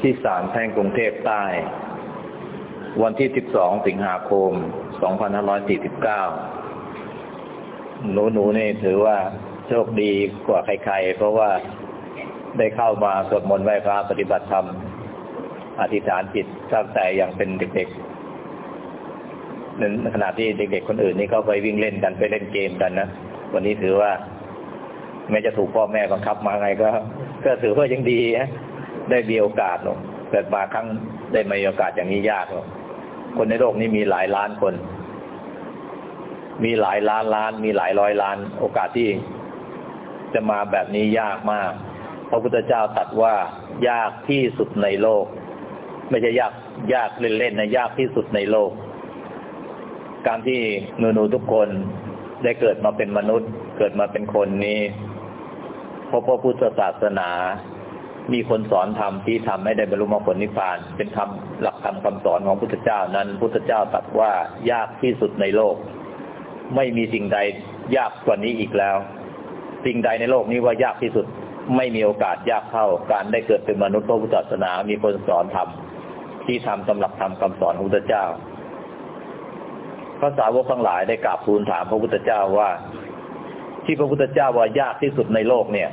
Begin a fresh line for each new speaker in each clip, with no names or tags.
ที่ศาลแพ่งกรุงเทพใต้ วันที่ 12 สิงหาคม 2549 หนูหนูนี่ถือว่าโชคดีกว่าใครๆ เพราะว่าได้เข้ามาสวดมนต์ไหว้พระปฏิบัติธรรม อธิษฐานจิตตั้งแต่ยังเป็นเด็กๆในขณะที่เด็กๆ คนอื่นนี่เขาไปวิ่งเล่นกันไปเล่นเกมกันนะ วันนี้ถือว่าแม้จะถูกพ่อแม่บังคับมาไงก็ ก็ถือว่ายังดีนะ ได้มีโอกาสหรอกเกิดมาครั้งได้มีโอกาสอย่างนี้ยากหรอกคนในโลกนี้มีหลายล้านคน มีหลายล้านล้าน มีหลายร้อยล้าน โอกาสที่จะมาแบบนี้ยากมาก พระพุทธเจ้าตรัสว่ายากที่สุดในโลก ไม่ใช่ยากยากเล่นๆนะยากที่สุดในโลก การที่หนูๆทุกคนได้เกิดมาเป็นมนุษย์ เกิดมาเป็นคนนี้เพราะพระพุทธศาสนา มีคนสอนธรรมที่ทำให้ได้บรรลุมรรคผลนิพพาน เป็นธรรมหลักธรรมคำสอนของพุทธเจ้านั้น พุทธเจ้าตรัสว่ายากที่สุดในโลก ไม่มีสิ่งใดยากกว่านี้อีกแล้ว สิ่งใดในโลกนี้ว่ายากที่สุดไม่มีโอกาสยากเท่าการได้เกิดเป็นมนุษย์พระพุทธศาสนา มีคนสอนธรรมที่ทำสำหรับธรรมคำสอนของพุทธเจ้า พระสาวกทั้งหลายได้กราบทูลถามพระพุทธเจ้าว่า ที่พระพุทธเจ้าว่ายากที่สุดในโลกเนี่ย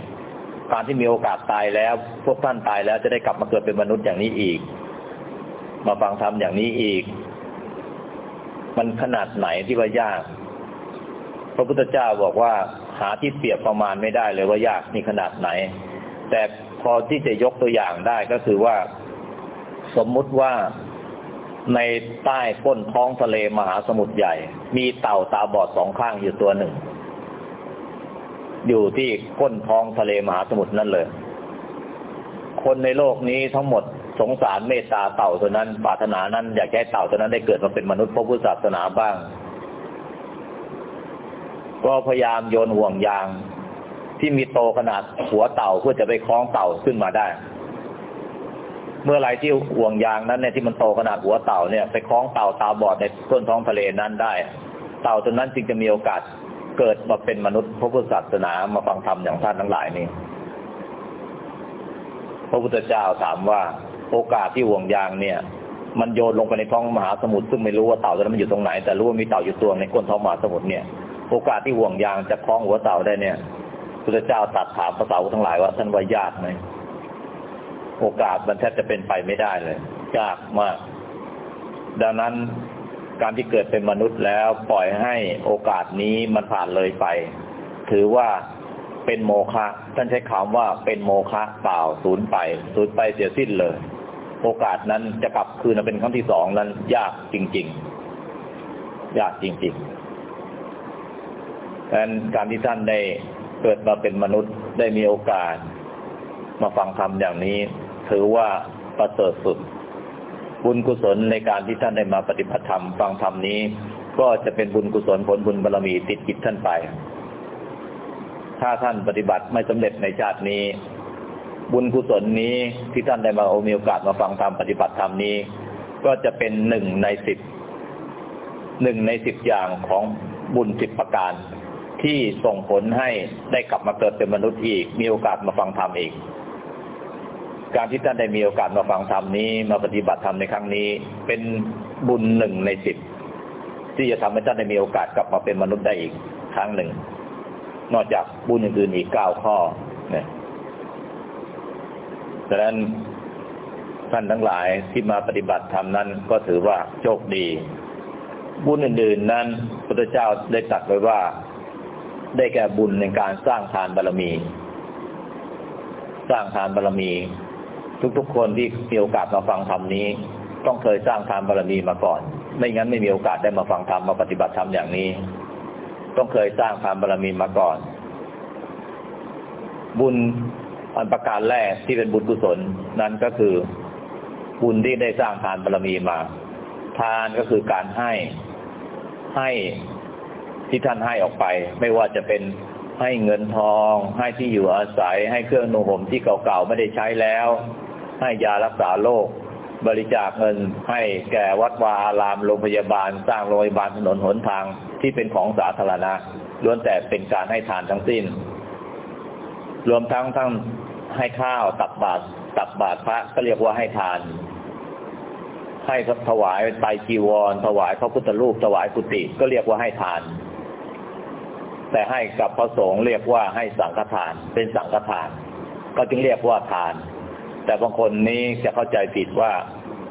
การที่มีโอกาสตายแล้ว พวกท่านตายแล้วจะได้กลับมาเกิดเป็นมนุษย์อย่างนี้อีก มาฟังธรรมอย่างนี้อีก มันขนาดไหนที่ว่ายาก พระพุทธเจ้าบอกว่าหาที่เปรียบประมาณไม่ได้เลยว่ายากนี่ขนาดไหน แต่พอที่จะยกตัวอย่างได้ก็คือว่า สมมุติว่าในใต้ก้นท้องทะเลมหาสมุทรใหญ่ มีเต่าตาบอดสองข้างอยู่ตัวหนึ่ง อยู่ที่ก้นท้องทะเลมหาสมุทรนั่นเลย คนในโลกนี้ทั้งหมดสงสารเมตตาเต่าตัวนั้นปรารถนานั้นอยากให้เต่าตัวนั้นได้เกิดมาเป็นมนุษย์พระพุทธศาสนาบ้าง ก็พยายามโยนห่วงยาง ที่มีโตขนาดหัวเต่าเพื่อจะไปคล้องเต่าขึ้นมาได้ เมื่อไรที่ห่วงยางนั้นเนี่ยที่มันโตขนาดหัวเต่าเนี่ย ไปคล้องเต่าตาบอดในต้นท้องทะเลนั้นได้ เต่าตัวนั้นจึงจะมีโอกาส เกิดมาเป็นมนุษย์พระพุทธศาสนามาฟังธรรมอย่างท่านทั้งหลายนี่พระพุทธเจ้าถามว่า โอกาสที่ห่วงยางเนี่ย มันโยนลงไปในท้องมหาสมุทรซึ่งไม่รู้ว่าเต่าตัวนั้นมันอยู่ตรงไหน แต่รู้ว่ามีเต่าอยู่ตัวในก้นท้องมหาสมุทรเนี่ย โอกาสที่ห่วงยางจะคล้องหัวเต่าได้เนี่ยพุทธเจ้าตัดถามพระสาวกทั้งหลายว่าท่านว่ายากไหมโอกาสมันแทบจะเป็นไปไม่ได้เลยยากมาก ดังนั้น การที่เกิดเป็นมนุษย์แล้วปล่อยให้โอกาสนี้มันผ่านเลยไป ถือว่าเป็นโมฆะท่านใช้คำว่าเป็นโมฆะเปล่าสูญไปสูญไปเสียสิ้นเลย โอกาสนั้นจะกลับคืนมาเป็นครั้งที่สองนั้น ยากจริง ๆ ยากจริงๆดังนั้นการที่ท่านได้เกิดมาเป็นมนุษย์ได้มีโอกาส มาฟังธรรมอย่างนี้ ถือว่าประเสริฐสุด บุญกุศลในการที่ท่านได้มาปฏิบัติธรรมฟังธรรมนี้ ก็จะเป็นบุญกุศลผลบุญบารรมีติดกิจท่านไป ถ้าท่านปฏิบัติไม่สำเร็จในชาตินี้ บุญกุศลนี้ที่ท่านได้มาโอมีโอกาสมาฟังธรรมปฏิบัติธรรมนี้ ก็จะเป็นหนึ่งในสิบหนึ่งในสิบอย่างของบุญสิบประการที่ส่งผลให้ได้กลับมาเกิดเป็นมนุษย์อีก มีโอกาสมาฟังธรรมอีก การที่ท่านได้มีโอกาสมาฟังธรรมนี้ มาปฏิบัติธรรมในครั้งนี้ เป็นบุญหนึ่งในสิบที่จะทำให้ท่านได้มีโอกาสกลับมาเป็นมนุษย์ได้อีกครั้งหนึ่ง นอกจากบุญอื่นๆอีกเก้าข้อเนี่ยดังนั้นท่านทั้งหลายที่มาปฏิบัติธรรมนั้นก็ถือว่าโชคดี บุญอื่นๆ นั้นพระเจ้าได้ตัดไว้ว่าได้แก่บุญในการสร้างทานบารมี สร้างทานบารมี ทุกๆ คนที่มีโอกาสมาฟังธรรมนี้ ต้องเคยสร้างทานบารมีมาก่อน ไม่งั้นไม่มีโอกาสได้มาฟังธรรมมาปฏิบัติธรรมอย่างนี้ ต้องเคยสร้างทานบารมีมาก่อน บุญอันประการแรกที่เป็นบุญกุศลนั้นก็คือบุญที่ได้สร้างทานบารมีมา ทานก็คือการให้ให้ที่ท่านให้ออกไป ไม่ว่าจะเป็นให้เงินทอง ให้ที่อยู่อาศัย ให้เครื่องนุ่งห่มที่เก่าๆไม่ได้ใช้แล้ว ให้ยารักษาโรคบริจาคเงินให้แก่วัดวาอารามโรงพยาบาล สร้างโรงพยาบาลถนนหนทางที่เป็นของสาธารณะล้วนแต่เป็นการให้ทานทั้งสิ้น รวมทั้งทั้งให้ข้าวตักบาตรตักบาตรพระก็เรียกว่าให้ทาน ให้ถวายไตจีวร ถวายพระพุทธรูปถวายกุฏิก็เรียกว่าให้ทาน แต่ให้กับพระสงฆ์เรียกว่าให้สังฆทาน เป็นสังฆทาน ก็จึงเรียกว่าทาน แต่บางคนนี้จะเข้าใจผิดว่า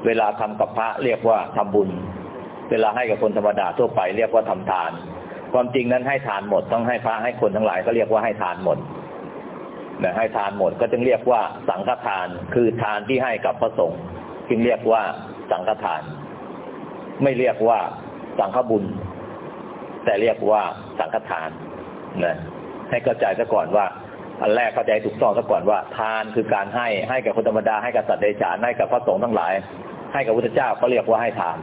เวลาทำกับพระเรียกว่าทำบุญ เวลาให้กับคนธรรมดาทั่วไปเรียกว่าทำทาน ความจริงนั้นให้ทานหมดต้องให้พระให้คนทั้งหลายก็เรียกว่าให้ทานหมดนะให้ทานหมดก็จึงเรียกว่าสังฆทาน คือทานที่ให้กับพระสงฆ์จึงเรียกว่าสังฆทาน ไม่เรียกว่าสังฆบุญ แต่เรียกว่าสังฆทานนะให้เข้าใจซะก่อนว่า อันแรกเข้าใจถูกต้องซะก่อนว่า ทานคือการให้ให้กับคนธรรมดาให้กับสัตว์เดรัจฉานให้กับพระสงฆ์ทั้งหลาย ให้กับพุทธเจ้าก็เรียกว่าให้ทาน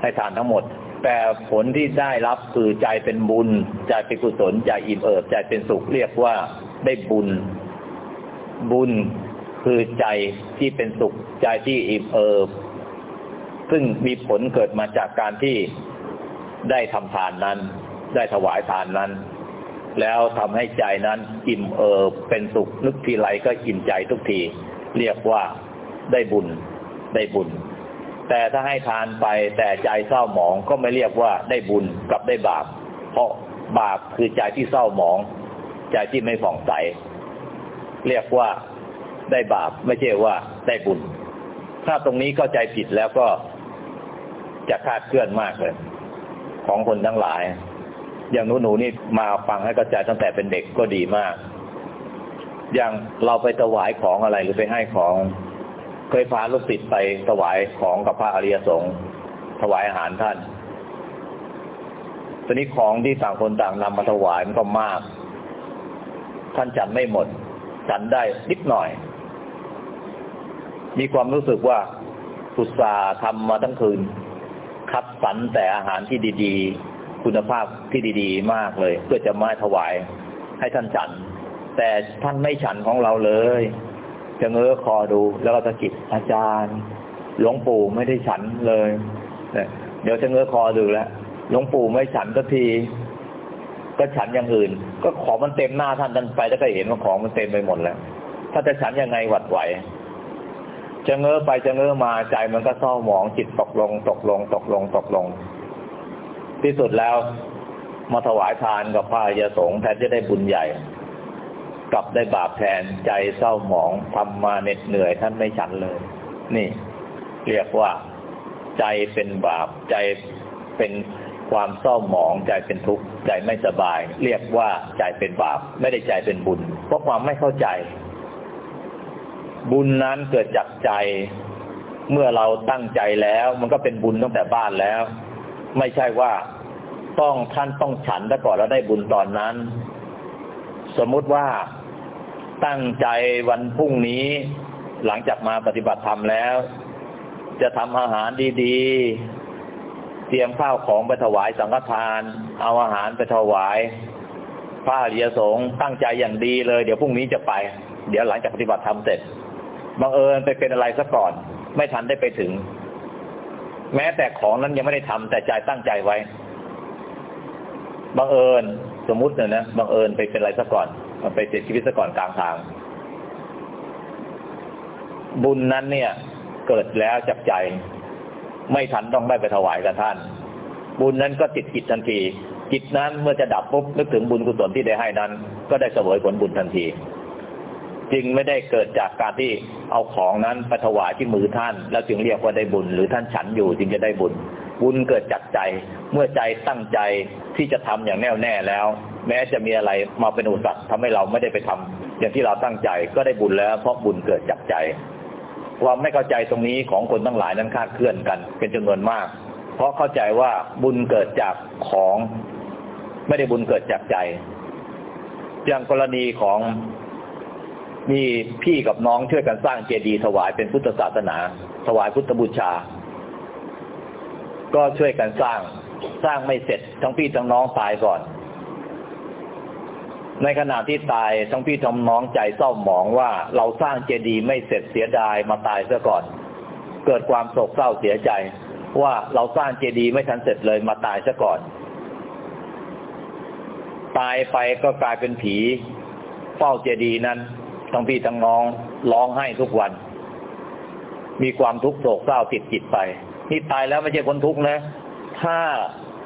ให้ทานทั้งหมด แต่ผลที่ได้รับคือใจเป็นบุญใจเป็นกุศลใจอิ่มเอิบใจเป็นสุขเรียกว่าได้บุญ บุญคือใจที่เป็นสุขใจที่อิ่มเอิบซึ่งมีผลเกิดมาจากการที่ได้ทำทานนั้น ได้ถวายทานนั้น แล้วทำให้ใจนั้นอิ่มเอิบเป็นสุขนึกทีไรก็อิ่มใจทุกที เรียกว่าได้บุญได้บุญ แต่ถ้าให้ทานไปแต่ใจเศร้าหมองก็ไม่เรียกว่าได้บุญกับได้บาป เพราะบาปคือใจที่เศร้าหมอง ใจที่ไม่ผ่องใส เรียกว่าได้บาปไม่ใช่ว่าได้บุญ ถ้าตรงนี้เข้าใจผิดแล้วก็จะคาดเคลื่อนมากเลย ของคนทั้งหลาย อย่างหนูหนูนี่มาฟังให้เข้าใจตั้งแต่เป็นเด็กก็ดีมาก อย่างเราไปถวายของอะไรหรือไปให้ของ เคยพาลูกศิษย์ไปถวายของกับพระอริยสงฆ์ถวายอาหารท่านตอนนี้ของที่ต่างคนต่างนำมาถวายมันก็มาก ท่านฉันไม่หมด ฉันได้นิดหน่อย มีความรู้สึกว่าอุตสาห์ทำมาทั้งคืน คัดสรรแต่อาหารที่ดี คุณภาพที่ดีๆ มากเลย เพื่อจะมาถวายให้ท่านฉัน แต่ท่านไม่ฉันของเราเลย จะเงื้อคอดู แล้วก็ตะกิดอาจารย์ หลวงปู่ไม่ได้ฉันเลยเดี๋ยวจะเงื้อคอดูแล้วหลวงปู่ไม่ฉันสักทีก็ฉันอย่างอื่น ก็ของมันเต็มหน้าท่านท่านไปแล้วก็เห็นว่าของมันเต็มไปหมดแล้ว ถ้าจะฉันยังไงหวัดไหวจะเงื้อไปจะเงื้อมาใจมันก็เศร้าหมองจิตตกลง ตกลง ตกลงตกลง ที่สุดแล้วมาถวายทานกับพระยาสงฆ์แทนจะได้บุญใหญ่ กลับได้บาปแทนใจเศร้าหมองทำมาเหน็ดเหนื่อยท่านไม่ฉันเลย นี่ เรียกว่าใจเป็นบาปใจเป็นความเศร้าหมองใจเป็นทุกข์ใจไม่สบาย เรียกว่าใจเป็นบาป ไม่ได้ใจเป็นบุญ เพราะความไม่เข้าใจ บุญนั้นเกิดจากใจ เมื่อเราตั้งใจแล้ว มันก็เป็นบุญตั้งแต่บ้านแล้ว ไม่ใช่ว่าต้องท่านต้องฉันแต่ก่อนแล้วได้บุญตอนนั้น สมมุติว่าตั้งใจวันพรุ่งนี้ หลังจากมาปฏิบัติธรรมแล้ว จะทำอาหารดีๆ เตรียมข้าวของไปถวายสังฆทาน เอาอาหารไปถวายพระอริยสงฆ์ตั้งใจอย่างดีเลย เดี๋ยวพรุ่งนี้จะไป เดี๋ยวหลังจากปฏิบัติธรรมเสร็จบังเอิญไปเป็นอะไรซะก่อน ไม่ทันได้ไปถึง แม้แต่ของนั้นยังไม่ได้ทำแต่ใจตั้งใจไว้บังเอิญสมมุติเนี่ยนะบังเอิญไปเป็นอะไรซะก่อนไปเสียชีวิตซะก่อนกลางทาง บุญนั้นเนี่ย เกิดแล้วจากใจ ไม่ทันต้องไม่ไปถวายกับท่าน บุญนั้นก็ติดจิตทันที จิตนั้นเมื่อจะดับปุ๊บนึกถึงบุญกุศลที่ได้ให้นั้น ก็ได้เสวยผลบุญทันที จึงไม่ได้เกิดจากการที่เอาของนั้นไปถวายที่มือท่าน แล้วจึงเรียกว่าได้บุญ หรือท่านฉันอยู่จึงจะได้บุญ บุญเกิดจากใจเมื่อใจตั้งใจที่จะทำอย่างแน่วแน่แล้ว แม้จะมีอะไรมาเป็นอุปสรรคทำให้เราไม่ได้ไปทำอย่างที่เราตั้งใจก็ได้บุญแล้ว เพราะบุญเกิดจากใจความไม่เข้าใจตรงนี้ของคนทั้งหลายนั้นคาดเคลื่อนกัน เป็นจำนวนมาก เพราะเข้าใจว่าบุญเกิดจากของ ไม่ได้บุญเกิดจากใจ อย่างกรณีของ มีพี่กับน้องช่วยกันสร้างเจดีย์ถวายเป็นพุทธศาสนา ถวายพุทธบูชา ก็ช่วยกันสร้างสร้างไม่เสร็จ ทั้งพี่ทั้งน้องตายก่อน ในขณะที่ตายทั้งพี่ทั้งน้องใจเศร้าหมองว่าเราสร้างเจดีย์ไม่เสร็จเสียดายมาตายซะก่อน เกิดความโศกเศร้าเสียใจ ว่าเราสร้างเจดีย์ไม่ทันเสร็จเลยมาตายซะก่อน ตายไปก็กลายเป็นผีเฝ้าเจดีย์นั้น ทั้งพี่ทั้งน้องร้องไห้ทุกวัน มีความทุกข์โศกเศร้าติดจิตไป นี่ตายแล้วไม่ใช่คนทุกข์นะ ถ้า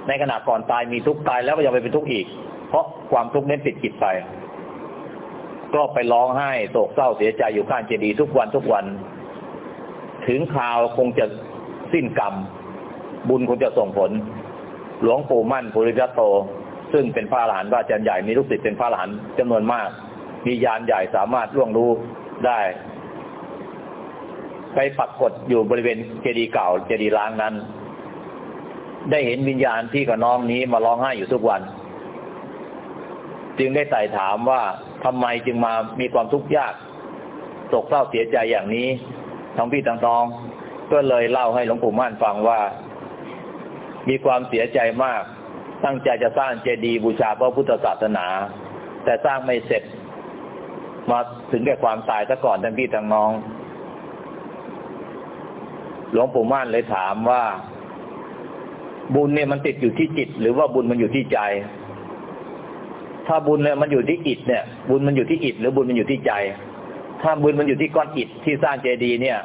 ในขณะก่อนตายมีทุกข์ตายแล้วก็ยังไปเป็นทุกข์อีก เพราะความทุกข์นั้นติดจิตไป ก็ไปร้องไห้โศกเศร้าเสียใจอยู่ข้างเจดีย์ทุกวันทุกวัน ถึงข่าวคงจะสิ้นกรรม บุญคงจะส่งผล หลวงปู่มั่นภูริทัตโต ซึ่งเป็นพระอรหันต์พระอาจารย์ใหญ่มีลูกศิษย์เป็นพระอรหันต์จำนวนมาก มียานใหญ่สามารถล่วงรู้ได้ ไปปักกดอยู่บริเวณเจดีย์เก่า เจดีย์ล้างนั้น ได้เห็นวิญญาณที่กับน้องนี้มาร้องไห้อยู่ทุกวัน จึงได้ไต่ถามว่าทำไมจึงมามีความทุกข์ยากโศกเศร้าเสียใจอย่างนี้ทั้งพี่ทั้งน้อง ก็เลยเล่าให้หลวงปู่ม่านฟังว่า มีความเสียใจมาก ตั้งใจจะสร้างเจดีย์บูชาพระพุทธศาสนา แต่สร้างไม่เสร็จ มาถึงแก่ความตายซะก่อนทั้งพี่ทั้งน้อง หลวงปู่ม่านเลยถามว่า บุญเนี่ยมันติดอยู่ที่จิต หรือว่าบุญมันอยู่ที่ใจ ถ้าบุญเนี่ยมันอยู่ที่อิฐเนี่ย บุญมันอยู่ที่อิฐหรือบุญมันอยู่ที่ใจ ถ้าบุญมันอยู่ที่ก้อนอิฐที่สร้างเจดีย์เนี่ย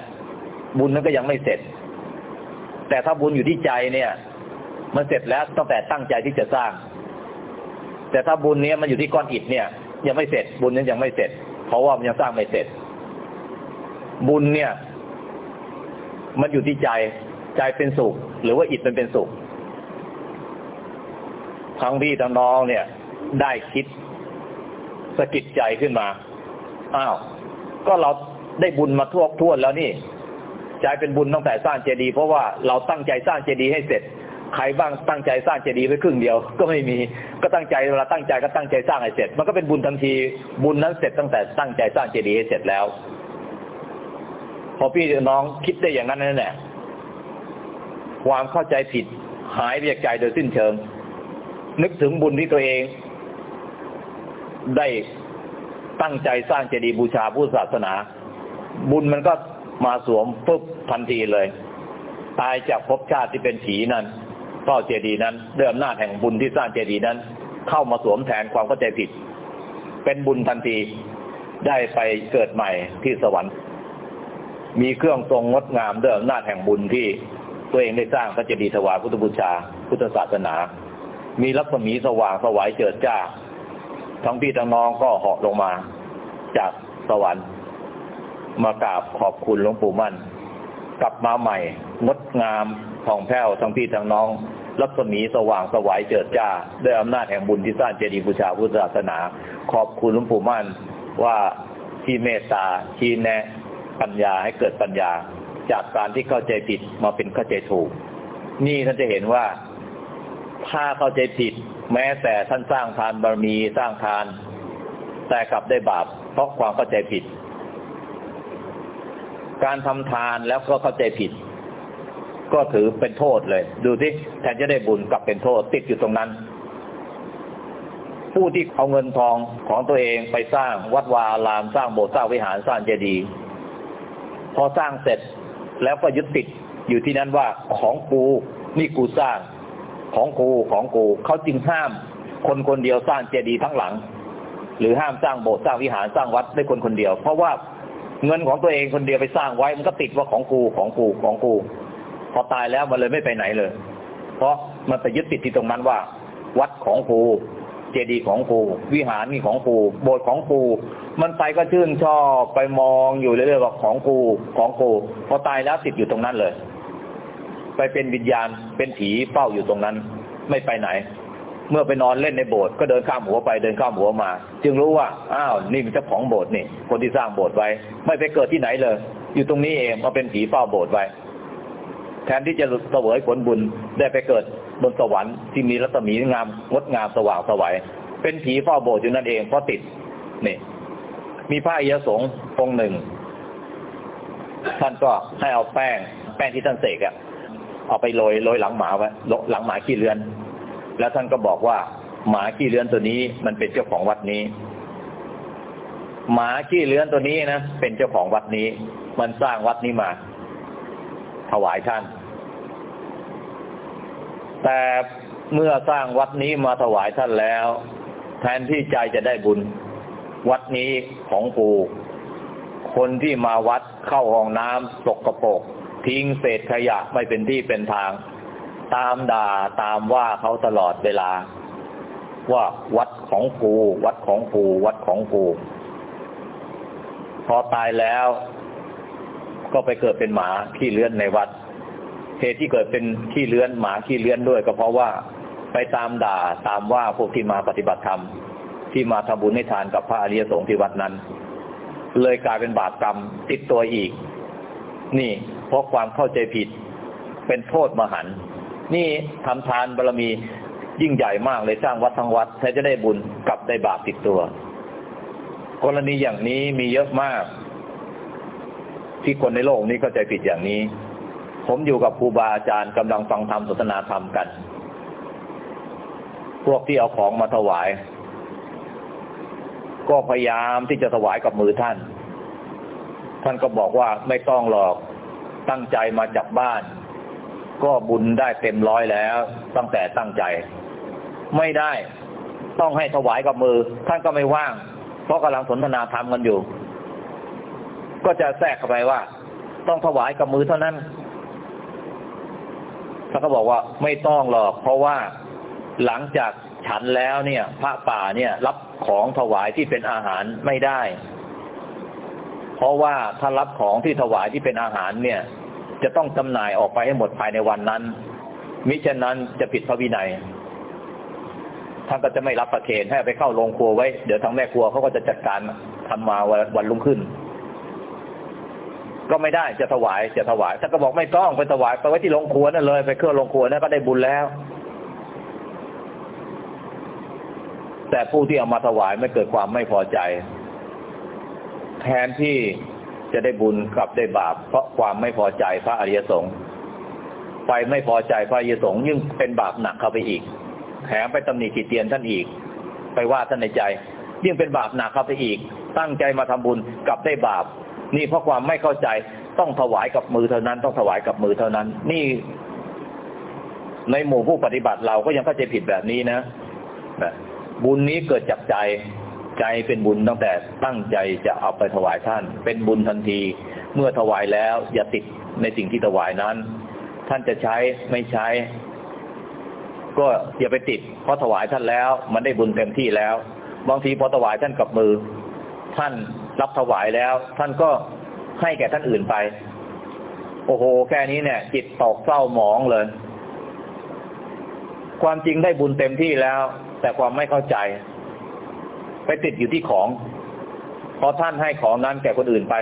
บุญนั้นก็ยังไม่เสร็จ แต่ถ้าบุญอยู่ที่ใจเนี่ย มันเสร็จแล้วตั้งแต่ตั้งใจที่จะสร้าง แต่ถ้าบุญเนี้ยมันอยู่ที่ก้อนอิฐเนี่ย ยังไม่เสร็จ บุญนั้นยังไม่เสร็จ เพราะว่ามันยังสร้างไม่เสร็จ บุญเนี่ย มันอยู่ที่ใจใจเป็นสุข หรือว่าอิฐมันเป็นสุขทั้งพี่ทั้งน้องเนี่ย ได้คิดสะกิดใจขึ้นมา อ้าว ก็เราได้บุญมาทั่วทั่วแล้วนี่ใจเป็นบุญตั้งแต่สร้างเจดีย์เพราะว่าเราตั้งใจสร้างเจดีย์ให้เสร็จ ใครบ้างตั้งใจสร้างเจดีย์ไว้ครึ่งเดียว ก็ไม่มีก็ตั้งใจเวลาตั้งใจก็ตั้งใจสร้างให้เสร็จ มันก็เป็นบุญทันทีบุญนั้นเสร็จตั้งแต่ตั้งใจสร้างเจดีย์ให้เสร็จแล้ว พอพี่น้องคิดได้อย่างนั้นนั่นแหละความเข้าใจผิดหายไปจากใจโดยสิ้นเชิง นึกถึงบุญที่ตัวเอง ได้ตั้งใจสร้างเจดีย์บูชาพุทธศาสนา บุญมันก็มาสวมปุ๊บทันทีเลย ตายจากภพชาติที่เป็นผีนั้น เฝ้าเจดีย์นั้นด้วยอำนาจแห่งบุญที่สร้างเจดีย์นั้น เข้ามาสวมแทนความเข้าใจผิด เป็นบุญทันทีได้ไปเกิดใหม่ที่สวรรค์ มีเครื่องทรงงดงามด้วยอำนาจแห่งบุญที่ตัวเองได้สร้างพระเจดีย์ถวายพุทธบูชา พุทธศาสนา มีรัศมีสว่างสวายเจิดจ้า ทั้งพี่ทั้งน้องก็เหาะลงมา จากสวรรค์ มากราบขอบคุณหลวงปู่มั่น กลับมาใหม่ งดงามผ่องแผ้วทั้งพี่ทั้งน้องรัศมีสว่างสวายเจิดจ้าด้วยอำนาจแห่งบุญที่สร้างเจดีย์บูชาพุทธศาสนา ขอบคุณหลวงปู่มั่นว่าที่เมตตาชี้แนะปัญญาให้เกิดปัญญา จากการที่เข้าใจผิดมาเป็นเข้าใจถูก นี่ท่านจะเห็นว่าถ้าเข้าใจผิด แม้แต่ท่านสร้างทานบารมีสร้างทาน แต่กลับได้บาปเพราะความเข้าใจผิด การทำทานแล้วก็เข้าใจผิด ก็ถือเป็นโทษเลย ดูที่แทนจะได้บุญกลับเป็นโทษ ติดอยู่ตรงนั้น ผู้ที่เอาเงินทองของตัวเองไปสร้างวัดวาอารามสร้างโบสถ์สร้างวิหารสร้างเจดีย์พอสร้างเสร็จแล้วก็ยึดติดอยู่ที่นั้นว่าของกูนี่กูสร้างของกูของกูเขาจึงห้าม คนคนเดียวสร้างเจดีย์ทั้งหลัง หรือห้ามสร้างโบสถ์สร้างวิหารสร้างวัดได้คนคนเดียว เพราะว่า เงินของตัวเองคนเดียวไปสร้างไว้ มันก็ติดว่าของกูของกูของกู พอตายแล้วมันเลยไม่ไปไหนเลย เพราะมันไปยึดติดที่ตรงนั้นว่า วัดของกูเจดีย์ของกูวิหารนี่ของกูโบสถ์ของกูมันไปก็ชื่นชอบไปมองอยู่เรื่อยๆว่าของกูของกูพอตายแล้วติดอยู่ตรงนั้นเลย ไปเป็นวิญญาณเป็นผีเฝ้าอยู่ตรงนั้น ไม่ไปไหน เมื่อไปนอนเล่นในโบสถ์ก็เดินข้ามหัวไปเดินข้ามหัวมา จึงรู้ว่าอ้าวนี่เป็นเจ้าของโบสถ์นี่ คนที่สร้างโบสถ์ไว้ ไม่ไปเกิดที่ไหนเลย อยู่ตรงนี้เองมาเป็นผีเฝ้าโบสถ์ไว้ แทนที่จะเสวยผลบุญได้ไปเกิดบนสวรรค์ที่มีรัศมีงามงดงามสว่างสวัยเป็นผีเฝ้าโบสถ์อยู่นั่นเองเพราะติดนี่ มีพระอิยสงฆ์องค์หนึ่ง ท่านก็ให้เอาแป้ง แป้งที่ท่านเสกอะเอาไปโรยโรยหลังหมาไว้หลังหมาขี้เลือน แล้วท่านก็บอกว่าหมาขี้เลือนตัวนี้มันเป็นเจ้าของวัดนี้ หมาขี้เลือนตัวนี้นะเป็นเจ้าของวัดนี้ มันสร้างวัดนี้มา ถวายท่าน แต่เมื่อสร้างวัดนี้มาถวายท่านแล้ว แทนที่ใจจะได้บุญ วัดนี้ของกูคนที่มาวัดเข้าห้องน้ำสกรปรกทิ้งเศษขยะไม่เป็นที่เป็นทาง ตามด่าตามว่าเขาตลอดเวลา ว่าวัดของกูวัดของกูวัดของกู พอตายแล้วก็ไปเกิดเป็นหมาขี้เลื้อนในวัดเหตุที่เกิดเป็นขี้เลื้อนหมาขี้เลื้อนด้วย ก็เพราะว่าไปตามด่าตามว่าพวกที่มาปฏิบัติธรรมที่มาทำบุญให้ทานกับพระอริยสงฆ์ที่วัดนั้น เลยกลายเป็นบาปกรรมติดตัวอีก นี่ เพราะความเข้าใจผิดเป็นโทษมหันต์ นี่ทำทานบารมียิ่งใหญ่มากเลยสร้างวัดทั้งวัดแท้จะได้บุญกลับได้บาปติดตัว กรณีอย่างนี้มีเยอะมาก ที่คนในโลกนี้เข้าใจผิดอย่างนี้ ผมอยู่กับครูบาอาจารย์กำลังฟังธรรมสนทนาธรรมกัน พวกที่เอาของมาถวาย ก็พยายามที่จะถวายกับมือท่าน ท่านก็บอกว่าไม่ต้องหรอกตั้งใจมาจากบ้าน ก็บุญได้เต็มร้อยแล้ว ตั้งแต่ตั้งใจ ไม่ได้ต้องให้ถวายกับมือ ท่านก็ไม่ว่าง เพราะกำลังสนทนาธรรมกันอยู่ ก็จะแทรกเข้าไปว่า ต้องถวายกับมือเท่านั้นท่านก็บอกว่าไม่ต้องหรอก เพราะว่าหลังจากฉันแล้วเนี่ย พระป่าเนี่ย รับของถวายที่เป็นอาหารไม่ได้ เพราะว่าถ้ารับของที่ถวายที่เป็นอาหารเนี่ย จะต้องจำหน่ายออกไปให้หมดภายในวันนั้น มิฉะนั้นจะผิดพระวินัยท่านก็จะไม่รับประเคนให้ไปเข้าโรงครัวไว้ เดี๋ยวทางแม่ครัวเขาก็จะจัดการทำมาวันรุ่งขึ้น ก็ไม่ได้จะถวายจะถวายท่านก็บอกไม่ต้องไปถวายไปไว้ที่โรงครัวนั่นเลย ไปเครื่องโรงครัวนั่นก็ได้บุญแล้ว แต่ผู้ที่เอามาถวายไม่เกิดความไม่พอใจ แทนที่ จะได้บุญกลับได้บาป เพราะความไม่พอใจพระอริยสงฆ์ไปไม่พอใจพระอริยสงฆ์ยิ่งเป็นบาปหนักเข้าไปอีกแถมไปตำหนิขีดเตียนท่านอีก ไปว่าท่านในใจ ยิ่งเป็นบาปหนักเข้าไปอีก ตั้งใจมาทำบุญกลับได้บาป นี่เพราะความไม่เข้าใจต้องถวายกับมือเท่านั้น ต้องถวายกับมือเท่านั้น นี่ ในหมู่ผู้ปฏิบัติเราก็ยังเข้าใจผิดแบบนี้นะบุญนี้เกิดจากใจ ใจเป็นบุญตั้งแต่ตั้งใจจะเอาไปถวายท่าน เป็นบุญทันที เมื่อถวายแล้วอย่าติดในสิ่งที่ถวายนั้น ท่านจะใช้ไม่ใช้ ก็อย่าไปติด เพราะถวายท่านแล้ว มันได้บุญเต็มที่แล้วบางทีพอถวายท่านกับมือ ท่านรับถวายแล้ว ท่านก็ให้แก่ท่านอื่นไป โอ้โห แค่นี้เนี่ย จิตตกเศร้าหมองเลย ความจริงได้บุญเต็มที่แล้ว แต่ความไม่เข้าใจ ไปติดอยู่ที่ของ พอท่านให้ของนั้นแก่คนอื่นไป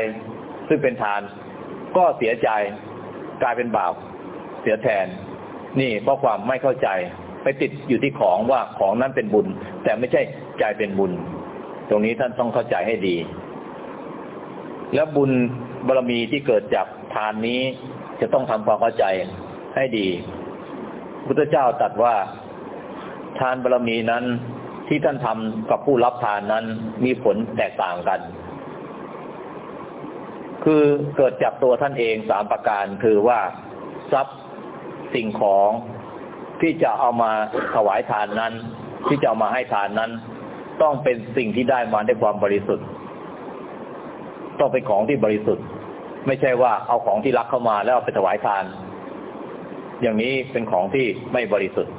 ซึ่งเป็นทาน ก็เสียใจกลายเป็นบาปเสียแทน นี่เพราะความไม่เข้าใจ ไปติดอยู่ที่ของว่าของนั้นเป็นบุญ แต่ไม่ใช่ใจเป็นบุญ ตรงนี้ท่านต้องเข้าใจให้ดี แล้วบุญบารรมีที่เกิดจากทานนี้จะต้องทำความเข้าใจให้ดี พุทธเจ้าตรัสว่า ทานบารรมีนั้น ที่ท่านทำกับผู้รับทานนั้นมีผลแตกต่างกัน คือเกิดจากตัวท่านเองสามประการคือว่าทรัพย์สิ่งของที่จะเอามาถวายทานนั้น ที่จะเอามาให้ทานนั้น ต้องเป็นสิ่งที่ได้มาด้วยความบริสุทธิ์ ต้องเป็นของที่บริสุทธิ์ ไม่ใช่ว่าเอาของที่รักเข้ามาแล้วเอาไปถวายทาน อย่างนี้เป็นของที่ไม่บริสุทธิ์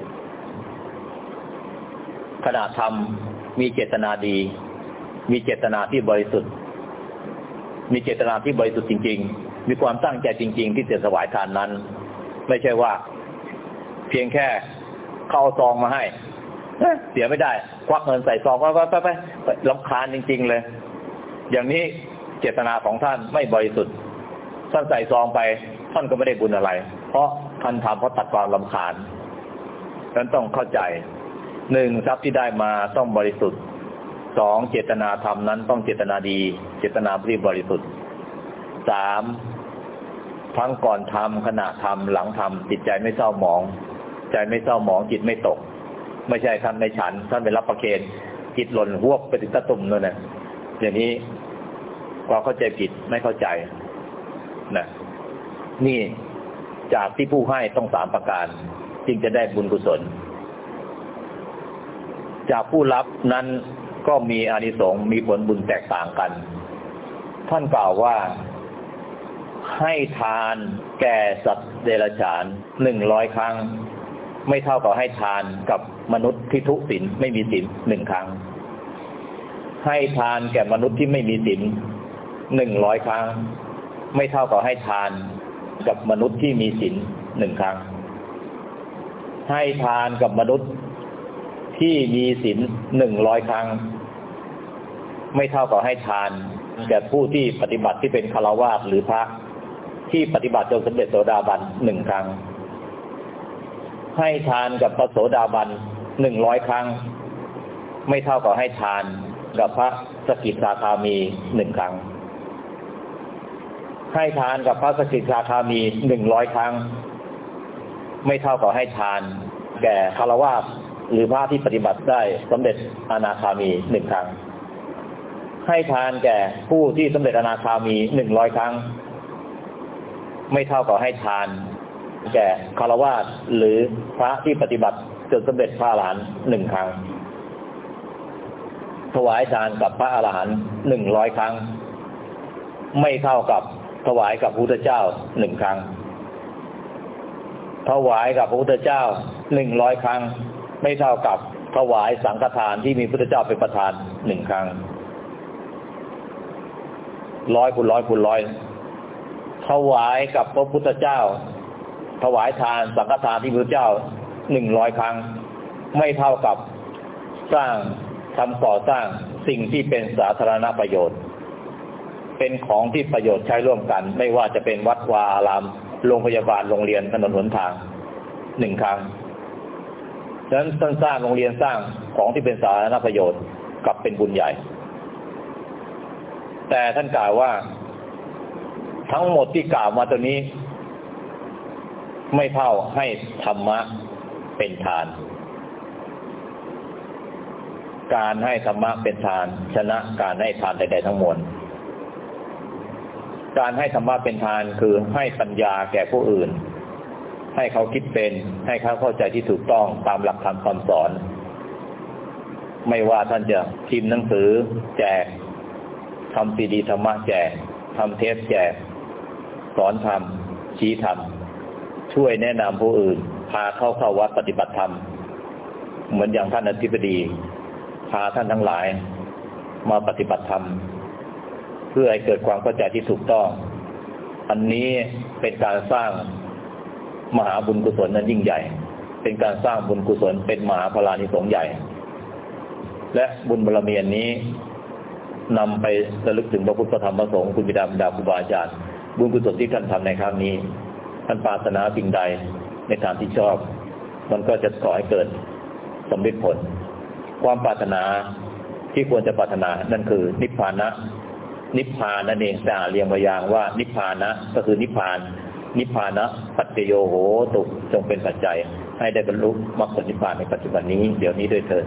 ขณะทำมีเจตนาดี มีเจตนาที่บริสุทธิ์ มีเจตนาที่บริสุทธิ์จริง ๆ มีความตั้งใจจริง ๆ ที่จะถวายทานนั้น ไม่ใช่ว่า เพียงแค่เข้าซองมาให้เสียไม่ได้ ควักเงินใส่ซองไปไปไปไปลำคาญจริง ๆ เลย อย่างนี้เจตนาของท่านไม่บริสุทธิ์ท่านใส่ซองไป ท่านก็ไม่ได้บุญอะไร เพราะท่านทำเพราะตัดความลำคาญนั้นต้องเข้าใจ หนึ่งทรัพย์ที่ได้มาต้องบริสุทธิ์สองเจตนาธรรมนั้นต้องเจตนาดี เจตนาที่บริสุทธิ์สามทั้งก่อนทำขณะทำหลังทำจิตใจไม่เศร้าหมอง ใจไม่เศร้าหมอง จิตไม่ตก ไม่ใช่ท่านไม่ฉัน ท่านไปรับประเคนจิตหล่นหวบไปถึงตะตุ่มนั่นนะอย่างนี้ความเข้าใจผิดไม่เข้าใจนะนี่จากที่ผู้ให้ต้องสามประการ จึงจะได้บุญกุศล จากผู้รับนั้นก็มีอานิสงส์มีผลบุญแตกต่างกัน ท่านกล่าวว่าให้ทานแก่สัตว์เดรัจฉานหนึ่งร้อยครั้ง ไม่เท่ากับให้ทานกับมนุษย์ที่ทุศีลไม่มีศีลหนึ่งครั้ง ให้ทานแก่มนุษย์ที่ไม่มีศีลหนึ่งร้อยครั้ง ไม่เท่ากับให้ทานกับมนุษย์ที่มีศีลหนึ่งครั้ง ให้ทานกับมนุษย์ ที่มีศีลหนึ่งร้อยครั้ง ไม่เท่ากับให้ทานแก่ผู้ที่ปฏิบัติที่เป็นคารวะหรือพระที่ปฏิบัติจนสำเร็จโสดาบันหนึ่งครั้ง ให้ทานกับพระโสดาบันหนึ่งร้อยครั้ง ไม่เท่ากับให้ทานกับพระสกิทาคามีหนึ่งครั้ง ให้ทานกับพระสกิทาคามีหนึ่งร้อยครั้ง ไม่เท่ากับให้ทาน แก่คารวะ หรือพระที่ปฏิบัติได้สำเร็จอนาคามีหนึ่งครั้ง ให้ทานแก่ผู้ที่สำเร็จอนาคามีหนึ่งร้อยครั้ง ไม่เท่ากับให้ทาน แก่คารวะหรือพระที่ปฏิบัติจนสำเร็จพระอรหันต์หนึ่งครั้ง ถวายทานกับพระอรหันต์หนึ่งร้อยครั้ง ไม่เท่ากับถวายกับพระพุทธเจ้าหนึ่งครั้งถวายกับพระพุทธเจ้าหนึ่งร้อยครั้ง ไม่เท่ากับถวายสังฆทานที่มีพระพุทธเจ้าเป็นประธานหนึ่งครั้งร้อยคูณร้อยคูณร้อยถวายกับพระพุทธเจ้า ถวายทานสังฆทานที่พระเจ้าหนึ่งร้อยครั้ง ไม่เท่ากับสร้างทำก่อสร้างสิ่งที่เป็นสาธารณประโยชน์ เป็นของที่ประโยชน์ใช้ร่วมกัน ไม่ว่าจะเป็นวัดวาอารามโรงพยาบาลโรงเรียนถนนหนทางหนึ่งครั้ง ดังนั้นท่านสร้างโรงเรียนสร้างของที่เป็นสาธารณประโยชน์กลับเป็นบุญใหญ่ แต่ท่านกล่าวว่าทั้งหมดที่กล่าวมาตัวนี้ ไม่เท่าให้ธรรมะเป็นทาน การให้ธรรมะเป็นทาน ชนะการให้ทานใด ๆ ทั้งมวลการให้ธรรมะเป็นทานคือให้ปัญญาแก่ผู้อื่น ให้เขาคิดเป็น ให้เขาเข้าใจที่ถูกต้องตามหลักธรรมคำสอน ไม่ว่าท่านจะพิมพ์หนังสือ แจกทำซีดีธรรมะแจกทำเทปแจก สอนธรรม ชี้ธรรม ช่วยแนะนำผู้อื่น พาเข้าเข้าวัดปฏิบัติธรรม เหมือนอย่างท่านอธิบดี พาท่านทั้งหลาย มาปฏิบัติธรรม เพื่อให้เกิดความเข้าใจที่ถูกต้อง อันนี้เป็นการสร้าง มหาบุญกุศลนั้นยิ่งใหญ่ เป็นการสร้างบุญกุศลเป็นมหาพลานิสงใหญ่ และบุญบารมีอันนี้นำไประลึกถึงพระพุทธธรรมประสงค์คุณบิดาบิดาครูบาอาจารย์ บุญกุศลที่ท่านทำในครั้งนี้ ท่านปรารถนาสิ่งใดในทางที่ชอบ มันก็จะก่อให้เกิดสมฤทธิผล ความปรารถนาที่ควรจะปรารถนานั่นคือ นิพพานะ นิพพานนั่นเองแต่เรียงมายางว่านิพพานะ ก็คือนิพพาน นิพพานะปัจจโยโหตุจงเป็นปัจจัย ให้ได้บรรลุมรรคผลนิพพานในปัจจุบันนี้ เดี๋ยวนี้ด้วยเถิด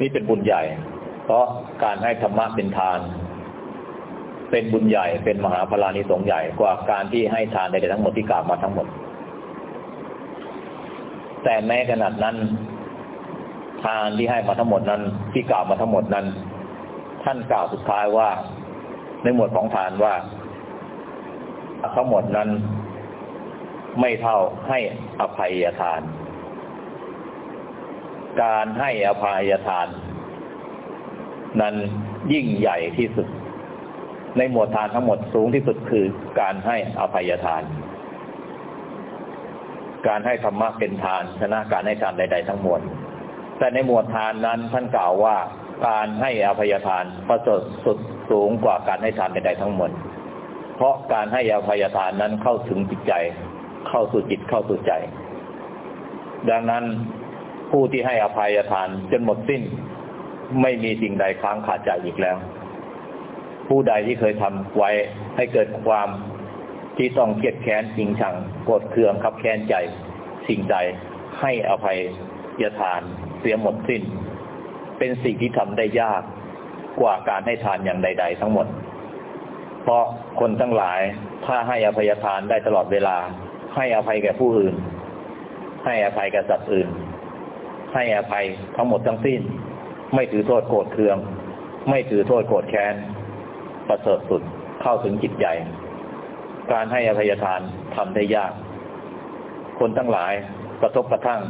นี่เป็นบุญใหญ่ เพราะการให้ธรรมะเป็นทาน เป็นบุญใหญ่เป็นมหาพลานิสงใหญ่กว่าการที่ให้ทานใดๆทั้งหมดที่กล่าวมาทั้งหมด แต่แม้ขนาดนั้น ทานที่ให้มาทั้งหมดนั้น ที่กล่าวมาทั้งหมดนั้น ท่านกล่าวสุดท้ายว่า ในหมวดของทานว่า ทั้งหมดนั้นไม่เท่าให้อภัยทาน การให้อภัยทาน นั้นยิ่งใหญ่ที่สุด ในหมวดทานทั้งหมดสูงที่สุดคือการให้อภัยทาน การให้ธรรมะเป็นทานชนะการให้ทานใด ๆ ทั้งมวลแต่ในหมวดทานนั้นท่านกล่าวว่าการให้อภัยทานประเสริฐสุดสูงกว่าการให้ทานใดๆทั้งหมวล เพราะการให้อภัยทานนั้นเข้าถึงจิตใจ เข้าสู่จิตเข้าสู่ใจ ดังนั้นผู้ที่ให้อภัยทานจนหมดสิ้น ไม่มีสิ่งใดค้างขาดใจอีกแล้ว ผู้ใดที่เคยทำไว้ให้เกิดความที่ต้องเกลียดแค้นจริงชังโกรธเคืองขับแค้นใจ สิ่งใดให้อภัยยทานเสียหมดสิ้น เป็นสิ่งที่ทำได้ยากกว่าการให้ทานอย่างใด ๆ ทั้งหมด เพราะคนทั้งหลาย ถ้าให้อภัยทานได้ตลอดเวลา ให้อภัยแก่ผู้อื่น ให้อภัยแก่สัตว์อื่น ให้อภัยทั้งหมดทั้งสิ้น ไม่ถือโทษโกรธเคือง ไม่ถือโทษโกรธแค้น ประเสริฐสุดเข้าถึงจิตใจ การให้อภัยทานทำได้ยาก คนทั้งหลายกระทบกระทั่ง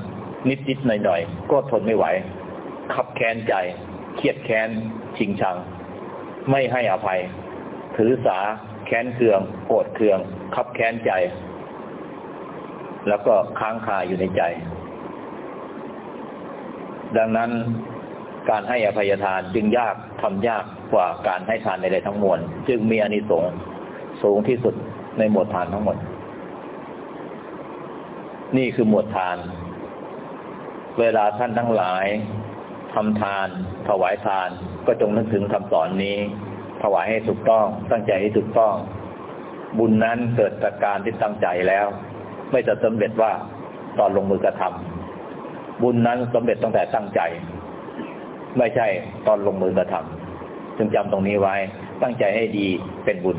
นิดนิดหน่อยหน่อยก็ทนไม่ไหว ขับแค้นใจ เครียดแค้น ชิงชัง ไม่ให้อภัย ถือสาแค้นเคืองโกรธเคืองขับแค้นใจ แล้วก็ค้างคาอยู่ในใจ ดังนั้นการให้อภัยทานจึงยากทำยากกว่าการให้ทานในใดทั้งมวลจึงมีอานิสงส์สูงที่สุดในหมวดทานทั้งหมด นี่คือหมวดทาน เวลาท่านทั้งหลายทำทาน ถวายทานก็จงนึกถึงคำสอนนี้ ถวายให้ถูกต้อง ตั้งใจให้ถูกต้อง บุญนั้นเกิดจากการที่ตั้งใจแล้ว ไม่จะสำเร็จว่าตอนลงมือกระทำบุญนั้นสำเร็จตั้งแต่ตั้งใจ ไม่ใช่ตอนลงมือกระทำจึงจำตรงนี้ไว้ ตั้งใจให้ดีเป็นบุญ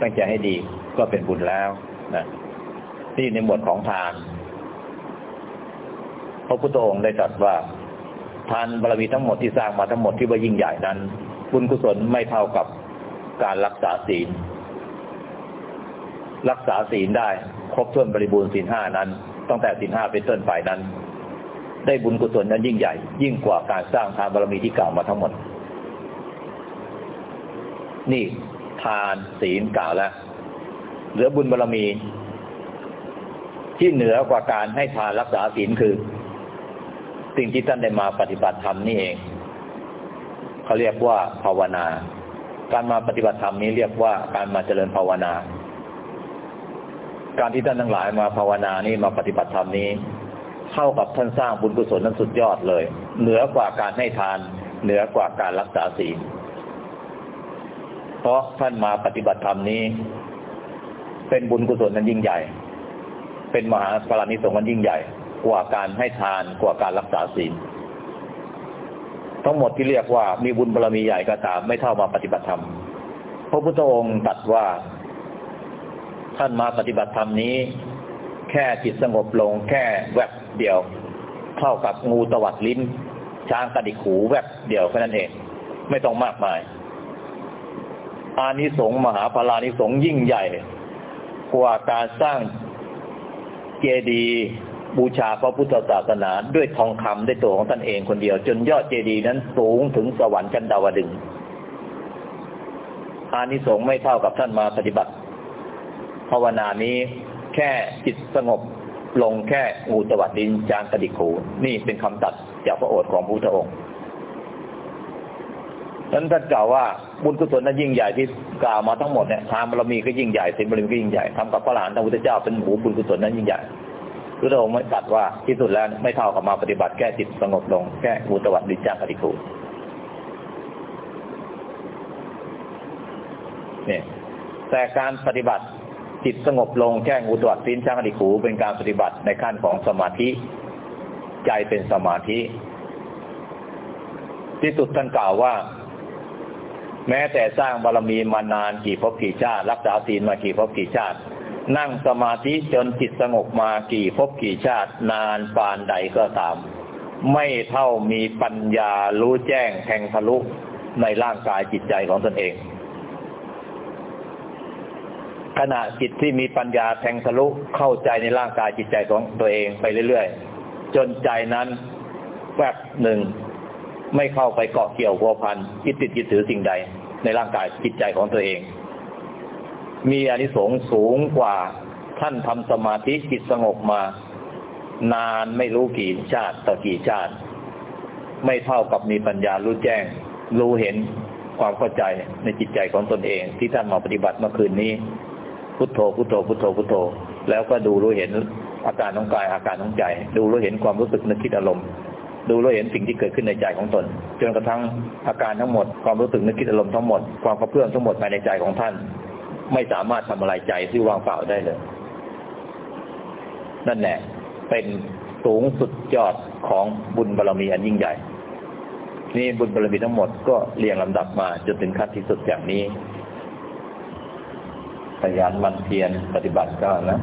ตั้งใจให้ดีก็เป็นบุญแล้วนะที่ในหมวดของทานพระพุทธองค์ได้ตรัสว่าทานบารมีทั้งหมดที่สร้างมาทั้งหมดที่ว่ายิ่งใหญ่นั้น บุญกุศลไม่เท่ากับการรักษาศีล รักษาศีลได้ ครบถ้วนบริบูรณ์ศีลห้านั้น ตั้งแต่ศีลห้าเป็นต้นไปนั้น ได้บุญกุศลนั้นยิ่งใหญ่ ยิ่งกว่าการสร้างทานบารมีที่กล่าวมาทั้งหมด นี่ทานศีลกล่าวแล้ว เหลือบุญบารมี ที่เหนือกว่าการให้ทานรักษาศีลคือ สิ่งที่ท่านได้มาปฏิบัติธรรมนี่เอง เขาเรียกว่าภาวนา การมาปฏิบัติธรรมนี้เรียกว่าการมาเจริญภาวนา การที่ท่านทั้งหลายมาภาวนานี้มาปฏิบัติธรรมนี้เท่ากับท่านสร้างบุญกุศลนั้นสุดยอดเลย เหนือกว่าการให้ทาน เหนือกว่าการรักษาศีลเพราะท่านมาปฏิบัติธรรมนี้ เป็นบุญกุศลนั้นยิ่งใหญ่ เป็นมหาปราณิสงส์นั้นยิ่งใหญ่ กว่าการให้ทานกว่าการรักษาศีล ทั้งหมดที่เรียกว่ามีบุญบารมีใหญ่ก็ตามไม่เท่ามาปฏิบัติธรรม พระพุทธองค์ตรัสว่า ท่านมาปฏิบัติธรรมนี้ แค่จิตสงบลง แค่แวบเดียว เท่ากับงูตวัดลิ้น ช้างกระดิกหูแวบเดียวแค่นั้นเอง ไม่ต้องมากมาย อานิสงส์มหาพลานิสงส์ยิ่งใหญ่ กว่าการสร้างเจดีย์ บูชาพระพุทธศาสนา ด้วยทองคำด้วยตัวของท่านเองคนเดียว จนยอดเจดีย์นั้นสูงถึงสวรรค์ชั้นดาวดึงอานิสงส์ไม่เท่ากับท่านมาปฏิบัติ ภาวนานี้แค่จิตสงบลงแค่งูตวัดดินจางกระดิกหูนี่เป็นคำตัดจากพระโอษฐ์ของพระพุทธองค์นั้นท่านกล่าวว่าบุญกุศลนั้นยิ่งใหญ่ที่กล่าวมาทั้งหมดเนี่ยทานบารมีก็ยิ่งใหญ่ศีลบารมีก็ยิ่งใหญ่ทำกับพระหลานพระพุทธเจ้าเป็นหูบุญกุศลนั้นยิ่งใหญ่ พระองค์ไม่ตัดว่าที่สุดแล้วไม่เท่ากับมาปฏิบัติแก้จิตสงบลงแก้อุตวัดดิจางคติคูเนี่ยแต่การปฏิบัติจิตสงบลงแก้งูตวัดสินช่างอดิขูเป็นการปฏิบัติในขั้นของสมาธิ ใจเป็นสมาธิ ที่สุดท่านกล่าวว่า แม้แต่สร้างบารมีมานานกี่ภพกี่ชาติรักษาศีลมากี่ภพกี่ชาติ นั่งสมาธิจนจิตสงบมากี่พบกี่ชาตินานปานใดก็ตาม ไม่เท่ามีปัญญารู้แจ้งแทงทะลุในร่างกายจิตใจของตนเอง ขณะจิตที่มีปัญญาแทงทะลุเข้าใจในร่างกายจิตใจของตัวเองไปเรื่อยๆ จนใจนั้นแวบหนึ่งไม่เข้าไปเกาะเกี่ยวพัวพันยึดติดยึดถือสิ่งใด ในร่างกายจิตใจของตัวเอง มีอนิสงส์สูงกว่าท่านทำสมาธิจิตสงบมา นานไม่รู้กี่ชาติต่อกี่ชาติ ไม่เท่ากับมีปัญญารู้แจ้ง รู้เห็นความเข้าใจในจิตใจของตนเอง ที่ท่านมาปฏิบัติเมื่อคืนนี้ พุทโธพุทโธพุทโธพุทโธ แล้วก็ดูรู้เห็นอาการของกายอาการของใจ ดูรู้เห็นความรู้สึกนึกคิดอารมณ์ดูรู้เห็นสิ่งที่เกิดขึ้นในใจของตน จนกระทั่งอาการทั้งหมด ความรู้สึกนึกคิดอารมณ์ทั้งหมด ความกระเพื่อมทั้งหมดภายในใจของท่าน ไม่สามารถทำอะไรใจที่ว่างเปล่าได้เลย นั่นแหละเป็นสูงสุดยอดของบุญบารรมีอันยิ่งใหญ่ นี่บุญบารรมีทั้งหมดก็เรียงลำดับมาจนถึงขั้นที่สุดอย่างนี้พยานมันเพียรปฏิบัติก็นะ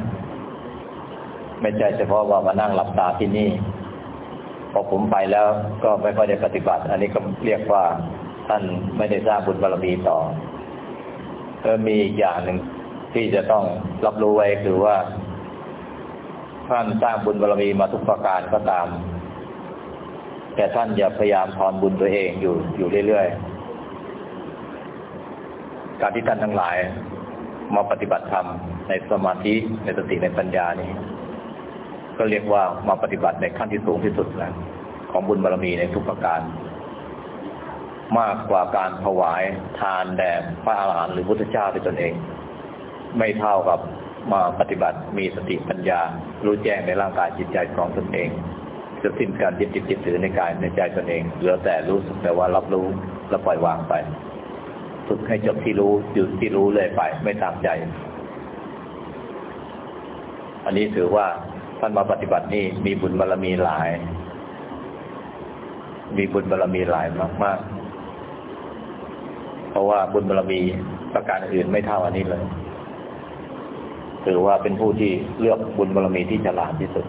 ไม่ใช่เฉพาะว่ามานั่งหลับตาที่นี่ พอผมไปแล้วก็ไม่ค่อยได้ปฏิบัติ อันนี้ก็เรียกว่าท่านไม่ได้สร้างบุญบารมีต่อ มีอีกอย่างหนึ่งที่จะต้องรับรู้ไว้คือว่าท่านสร้างบุญบารมีมาทุกประการก็ตาม แต่ท่านอย่าพยายามทอนบุญตัวเองอยู่อยู่เรื่อยๆ การที่ท่านทั้งหลายมาปฏิบัติธรรมในสมาธิในสติในปัญญานี้ก็เรียกว่ามาปฏิบัติในขั้นที่สูงที่สุดแล้วของบุญบารมีในทุกประการ มากกว่าการถวายทานแด่พระอาหารหันต์หรือพุทธเจ้าด้วยตนเอง ไม่เท่ากับมาปฏิบัติมีสติปัญญา รู้แจ้งในร่างกายจิตใจของตนเองจะสิ้นการยึดติดยึดถือในกายในใจตนเองเหลือแต่รู้สึกแต่ว่ารับรู้แล้วปล่อยวางไปฝึกให้จบที่รู้หยุดที่รู้เลยไป ไม่ตามใจ อันนี้ถือว่าท่านมาปฏิบัตินี่มีบุญบารรมีหลาย มีบุญบารรมีหลายมาก ๆ เพราะว่าบุญบารรมีประการอื่นไม่เท่าอันนี้เลยถือว่าเป็นผู้ที่เลือกบุญบารรมีที่ฉลาดที่สุด